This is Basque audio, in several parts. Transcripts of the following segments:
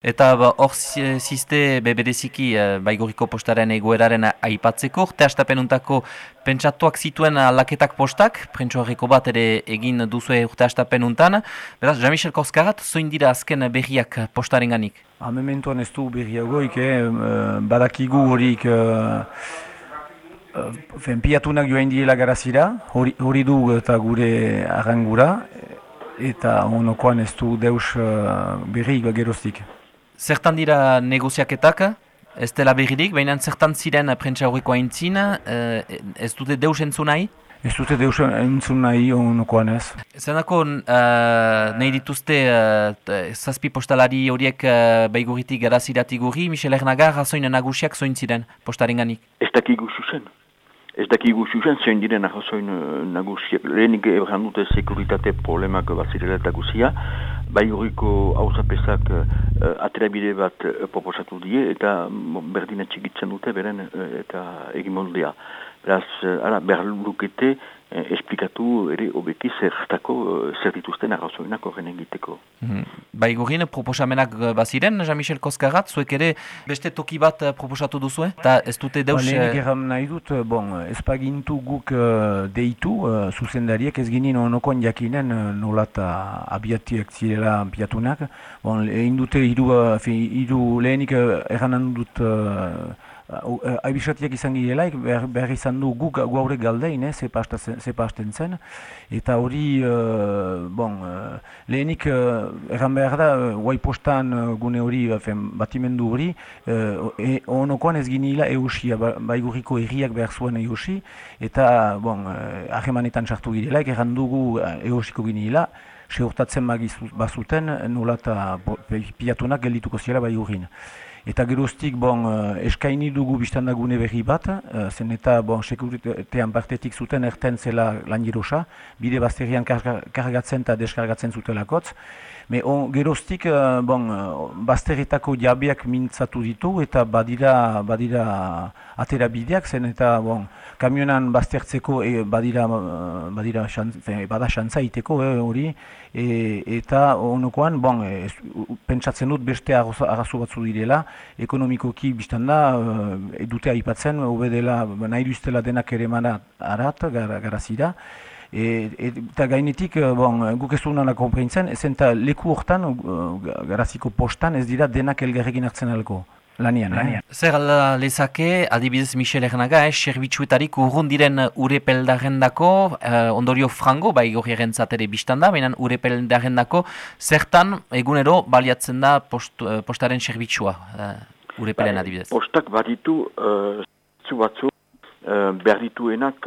Eta ba, hor ziste bebereziki e, baigoriko postaren egoeraren aipatzeko, urte astapenuntako pentsatuak zituen laketak postak, prentsu bat ere egin duzue urte astapenuntan. Beraz, Jean-Michel Koskarat, zoin dira azken berriak postaren ganik? Ha, mementoan ez du berriagoik, eh? badakigu horik... Fen, piatunak joan diela garazira, hori, hori du eta gure arrangura, eta honokoan ez du deus uh, berri geroztik. Zertan dira negoziaketak, ez dela berririk, baina zertan ziren prentsa horreko haintzin, uh, ez dute deus entzun nahi? Ez dute deus entzun nahi honokoan ez. Zerako uh, nahi dituzte uh, zazpi postalari horiek uh, baiguritik garaziratik guri, Michel Ernagar, razoin nagusiak zoin ziren postaren ganik? Ez dakigu zuzen. Ez dakigu zuzen zein diren ahazoin uh, nagusiak. Lehenik ebran dute sekuritate problemak bat zirela eta guzia. Bai horiko hauzapesak uh, aterabide bat uh, proposatu die eta berdina txigitzen dute beren uh, eta egimoldea. Beraz, uh, ara, behar eh, esplikatu ere obeki zertako eh, zer dituzten arrazoinak horren egiteko. Mm Bai gurin, proposamenak eh, baziren, Jean-Michel Koskarat, zuek ere beste toki bat eh, proposatu duzu, eta ez dute deus... Ba, Lehenik erram nahi dut, bon, ez pagintu guk uh, deitu, uh, zuzendariek ez ginen onokon jakinen uh, nolata abiatiak zirela piatunak. Bon, egin dute iru, uh, iru lehenik uh, erranan dut... Uh, Aibisatiak izan girelaik, behar, behar izan du guk gaurek galdein, eh, zepa hasten zen. Eta hori, uh, bon, uh, lehenik, uh, erran behar da, guai postan gune hori, batimendu hori, uh, e, onokoan ez ginila eusia, ba, baiguriko erriak behar zuen eusi, eta, bon, uh, ahemanetan sartu girelaik, erran dugu eusiko ginila, seurtatzen bazuten, nola eta piatunak geldituko zela baigurin. Eta geroztik, bon, uh, eskaini dugu biztandagune berri bat, uh, zen eta, bon, sekuritean partetik zuten erten zela lan bide bazterian kargatzen eta deskargatzen zutelakotz. Me on, geroztik, uh, bon, bazteretako jabeak mintzatu ditu eta badira, badira atera bideak, zen eta, bon, kamionan baztertzeko e, badira, badira xantz, bada xantza iteko hori, e, eta onokoan, bon, e, pentsatzen dut beste arrazo batzu direla, ekonomikoki biztan da, e, dute aipatzen, hobe dela, nahi duztela denak ere manat arat, garazira, e, eta gainetik, bon, guk ez duena komprentzen, ezen eta leku hortan, garaziko postan, ez dira denak elgarrekin hartzen alko lanian. lanian. Eh? Zer ala lezake, adibidez Michel Ernaga, eh, serbitxuetarik urrun diren urepeldarren dako, eh, ondorio frango, bai gori erentzat ere biztan da, baina urepeldarren dako, zertan egunero baliatzen da post, eh, postaren serbitxua, uh, urepelen bai, adibidez? Postak baditu, uh, zu batzu, Uh, behar dituenak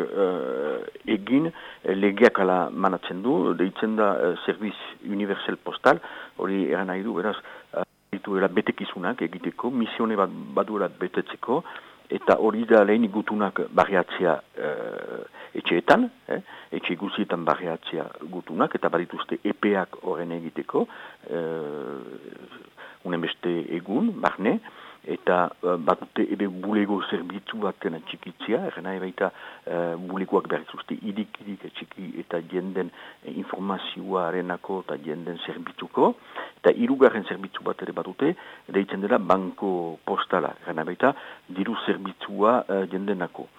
egin legeak ala manatzen du, deitzen da uh, Serviz Universal Postal, hori eran nahi du, beraz, dituela betekizunak egiteko, misione bat baduela betetzeko, eta hori da lehen gutunak barriatzea uh, etxeetan, eh? etxe guzietan barriatzea gutunak, eta badituzte epeak horren egiteko, uh, unen beste egun, barne, eta uh, bat dute ebe bulego zerbitzu baten txikitzia, erena ebaita uh, bulegoak behar zuzte idik idik txiki eta jenden eh, informazioa arenako eta jenden zerbitzuko, eta irugarren zerbitzu bat ere bat dute, deitzen dela banko postala, erena ebaita diru zerbitzua uh, jendenako.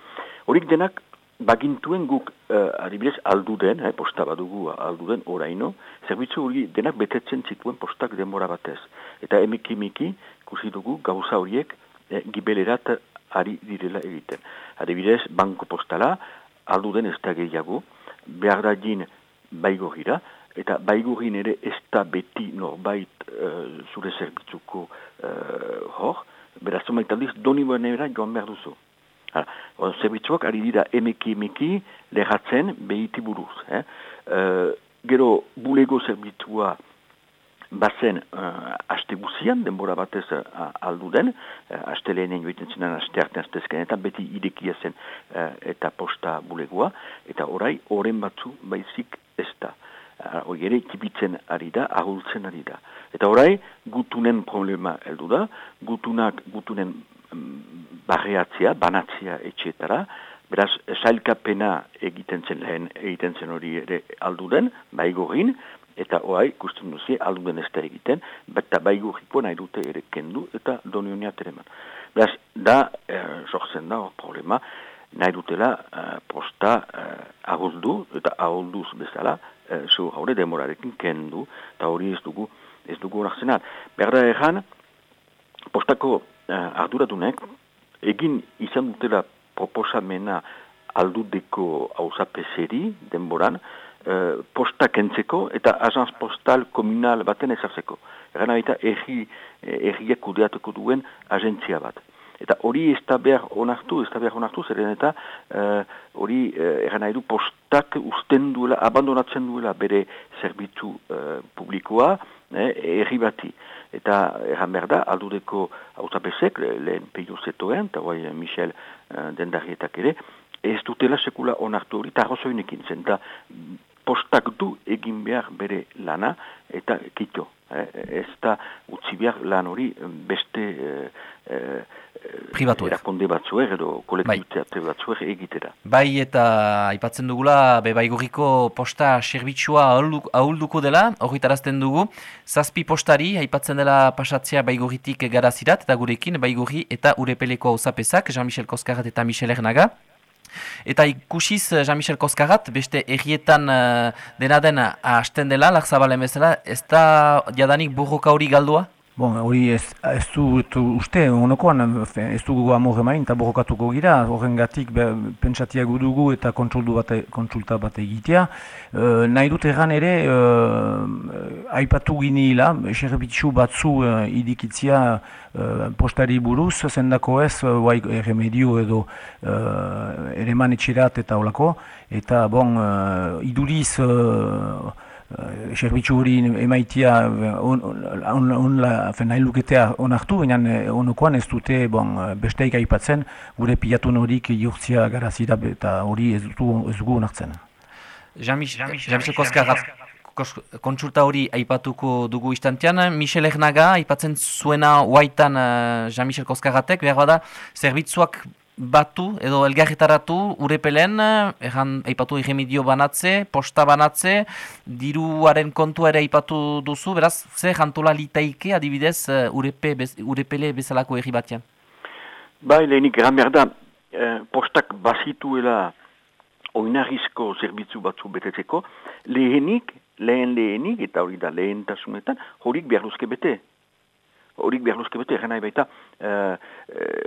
Horik denak, bagintuen guk, uh, adibidez, aldu den, eh, posta badugu aldu den, oraino, zerbitzu hori denak betetzen zituen postak denbora batez. Eta emiki emiki, ikusi dugu gauza horiek e, gibelerat ari direla egiten. Adibidez, banko postala, aldu den ez da gehiago, behar da jin baigorira, eta baigorrin ere ez da beti norbait e, zure zerbitzuko e, hor, beraz, zomaitaldiz, doni era joan behar duzu. Zerbitzuak ari dira emeki emeki lehatzen behiti buruz. Eh? gero, bulego zerbitzua bazen uh, aste guzian, denbora batez uh, aldu den, uh, aste lehenen joiten zenan aste artean aztezken, eta beti idekia zen uh, eta posta bulegoa, eta orai, oren batzu baizik ez da. Uh, ere, tipitzen ari da, ahultzen ari da. Eta orai, gutunen problema heldu da, gutunak, gutunen um, barreatzea, banatzea etxetara, beraz, sailkapena egiten zen lehen, egiten zen hori ere aldu den, baigorin, eta oai, ikusten duzi, aldu den ez da egiten, eta baigurriko nahi dute ere kendu, eta donionia tereman. Beraz, da, e, sortzen da, problema, nahi dutela uh, posta uh, ahuldu, eta ahulduz bezala, zu haure demorarekin kendu, eta hori ez dugu, ez dugu nartzenat. Berda egan, postako uh, arduradunek, egin izan dutela proposamena aldudeko hausapeseri denboran, uh, posta kentzeko eta azanz postal komunal baten ezartzeko. Egan baita erri, erriak kudeatuko duen agentzia bat. Eta hori ez da behar onartu, ez da behar onartu, zeren eta hori uh, egan nahi postak usten duela, abandonatzen duela bere zerbitzu uh, publikoa, eh, erri bati. Eta egan behar da, aldudeko autapesek, lehen peio zetoen, eta guai Michel uh, dendarrietak ere, ez dutela sekula onartu hori, eta arrozoinekin zen, eta postak du egin behar bere lana, eta kito. Eh, ez da utzi behar lan hori beste eh, eh, pribatuek. Erakonde batzuek edo kolektibite bai. batzuek egitera. Bai eta aipatzen dugula be baiguriko posta servitzua ahulduko dela, hori tarazten dugu. Zazpi postari aipatzen dela pasatzea baiguritik garazirat eta gurekin baiguri eta urepeleko hau zapezak, Jean-Michel Koskarat eta Michel Ernaga. Eta ikusiz Jean-Michel Koskarat, beste errietan uh, dena dena hasten dela, lakzabalen bezala, ez da jadanik burroka hori galdua? Bon, hori ez, ez du, uste, onokoan, ez dugu amor emain eta borrokatuko gira, horren gatik pentsatia dugu eta bate, kontsulta bat egitea. E, nahi dut erran ere, e, aipatu ginila, eserbitzu batzu e, idikitzia e, postari buruz, zendako ez, bai remedio edo e, ere manetxerat eta olako, eta bon, e, iduriz, e, Serbitzu hori emaitia on, on, on, nahi luketea onartu, baina eh, onokoan ez dute bon, besteik aipatzen gure pilatun horik jurtzia garazira eta hori ez dugu onartzen. Jean-Michel Koskarat, kontsulta hori aipatuko dugu istantean. Michel Ernaga aipatzen zuena huaitan uh, Jean-Michel Koskaratek, behar bada, zerbitzuak batu edo elgarretaratu urepelen, erran aipatu irremidio banatze, posta banatze, diruaren kontua ere aipatu duzu, beraz, ze jantola litaike adibidez uh, urepe, bez, urepele bezalako erri batean? Bai, lehenik, eran behar da, eh, postak bazituela oinarrizko zerbitzu batzu betetzeko, lehenik, lehen lehenik, eta hori da lehen tasunetan, horik behar duzke bete horik behar luzke bete, nahi baita uh,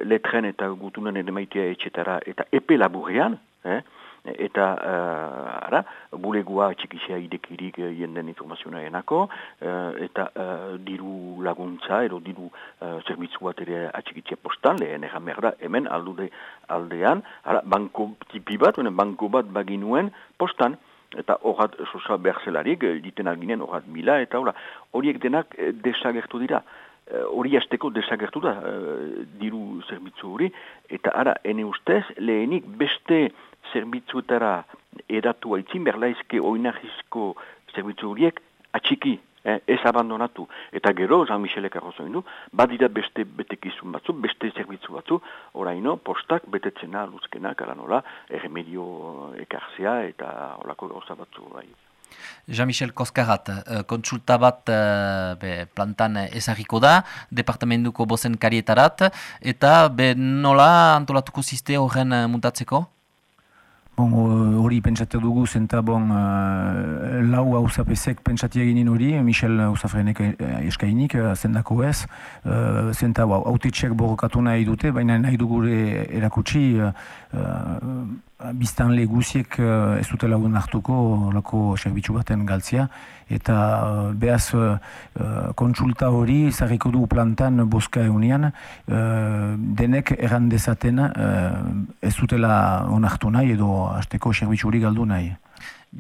letren eta gutunan ere maitea etxetara, eta epe laburrean, eh? eta uh, ara, bulegua txikizea idekirik uh, jenden informazioa enako, uh, eta uh, diru laguntza, edo diru uh, zerbitzu bat ere atxikitzea postan, lehen egan behar da, hemen aldude aldean, ara, banko tipi bat, banko bat baginuen postan, eta horat sosa behar zelarik, diten alginen horat mila, eta horiek denak desagertu dira. Eh, hori azteko desagertu da uh, diru zerbitzu hori, eta ara, ene ustez, lehenik beste zerbitzuetara edatu haitzin, berlaizke oinahizko zerbitzu horiek atxiki, eh, ez abandonatu. Eta gero, Jean-Michelek arrozoin du, badira beste betekizun batzu, beste zerbitzu batzu, oraino, postak betetzena, luzkena, karanola, erremedio ekarzea eta olako gauza batzu bai. Jean-Michel Koskarat, uh, kontsulta bat uh, be, plantan ezagiko da, departamentuko bozen karietarat, eta be, nola antolatuko ziste horren uh, muntatzeko? Bon, hori pentsatu dugu zenta bon, uh, lau hausapesek pentsati eginin hori, Michel Hausafrenek eskainik, zendako ez, uh, zenta haute txek borrokatu nahi dute, baina nahi dugure erakutsi uh, biztan leguziek uh, ez dute lagun hartuko lako serbitzu baten galtzia eta uh, behaz uh, kontsulta hori zarriko du plantan boska eunian denek errandezaten uh, ez dutela onartu nahi edo hasteko serbitzu hori galdu nahi.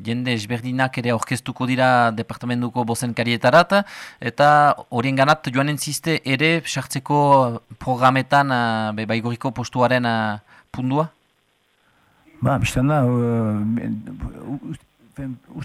Jende esberdinak ere orkestuko dira departamentuko bozen karietarat, eta horien ganat joanen ziste ere sartzeko programetan uh, baigoriko postuaren uh, pundua? Ba, da, uh,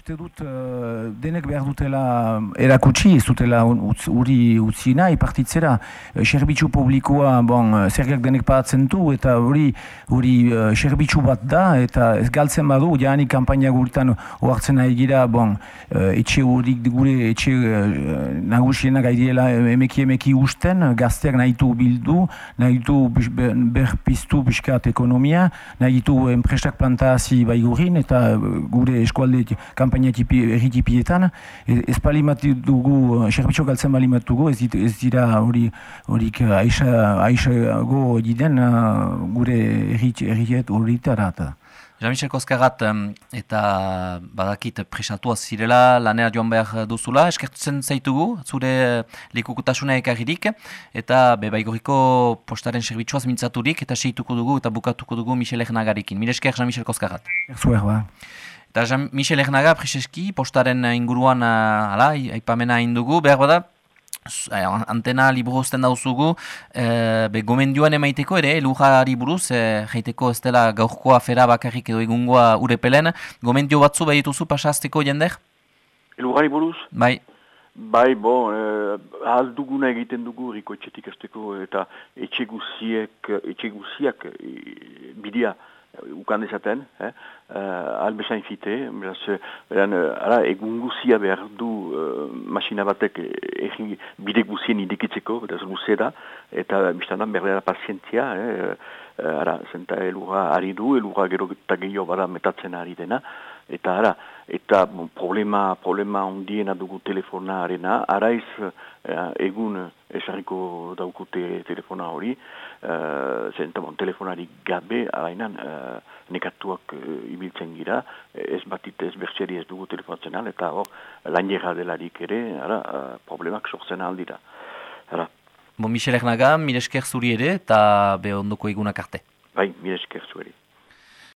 uste dut uh, denek behar dutela erakutsi, ez dutela uri utzi nahi partitzera. Uh, serbitzu publikoa, bon, zergak denek paratzen du, eta hori hori uh, bat da, eta ez galtzen badu, jaanik kampaina gurtan oartzen nahi gira, bon, uh, etxe horik gure etxe uh, nagusienak aidiela emeki emeki usten, gazteak nahi du bildu, nahi du berpiztu biskat ekonomia, nahi du enpresak plantazi baigurin, eta gure eskualde kampaina erritipietan, ez palimatu dugu, serbitxo galtzen palimatu dugu, ez, ez dira hori horik aisago egiten gure erritiet horitarat. Jean-Michel Koskarat eta badakit presatua zirela lanera joan behar duzula, eskertzen zaitugu, zure likukutasuna ekarririk, eta bebaigoriko postaren servitzuaz mintzaturik, eta seituko dugu eta bukatuko dugu Michel Ernagarikin. Mire esker Jean-Michel Koskarat. Erzuer, ba. Eta Jean Michel Ernaga, Priseski, postaren inguruan uh, ala, aipamena indugu, behar bada, eh, antena liburu uzten dauzugu, e, be, gomendioan emaiteko ere, lujari buruz, e, jaiteko ez dela gaurko afera bakarrik edo egungoa urepelen, gomendio batzu behar dituzu pasazteko jender? Lujari buruz? Bai. Bai, bo, eh, ahal duguna egiten dugu riko etxetik esteko eta etxeguziek, etxeguziak e, bidia ukan dezaten, eh? uh, albezain fite, beraz, beran, ara, egun guzia behar du uh, masina batek egin bide guzien indikitzeko, beraz, luzera, eta biztanan behar da pazientzia, eh? ara, zenta elura ari du, elura gero eta gehiago bada metatzen ari dena, eta ara, eta bon, problema, problema ondiena dugu telefona arena, araiz uh, egun esarriko daukute telefona hori, uh, zenta bon, telefonari gabe, arainan, uh, nekatuak uh, ibiltzen gira, ez batit ez bertxeri ez dugu telefonatzen al, eta hor, lan delarik ere, ara, uh, problemak sortzen aldira. Ara. Bon, Michel Ernaga, miresker zuri ere, eta be ondoko egunak arte. Bai, miresker zuri.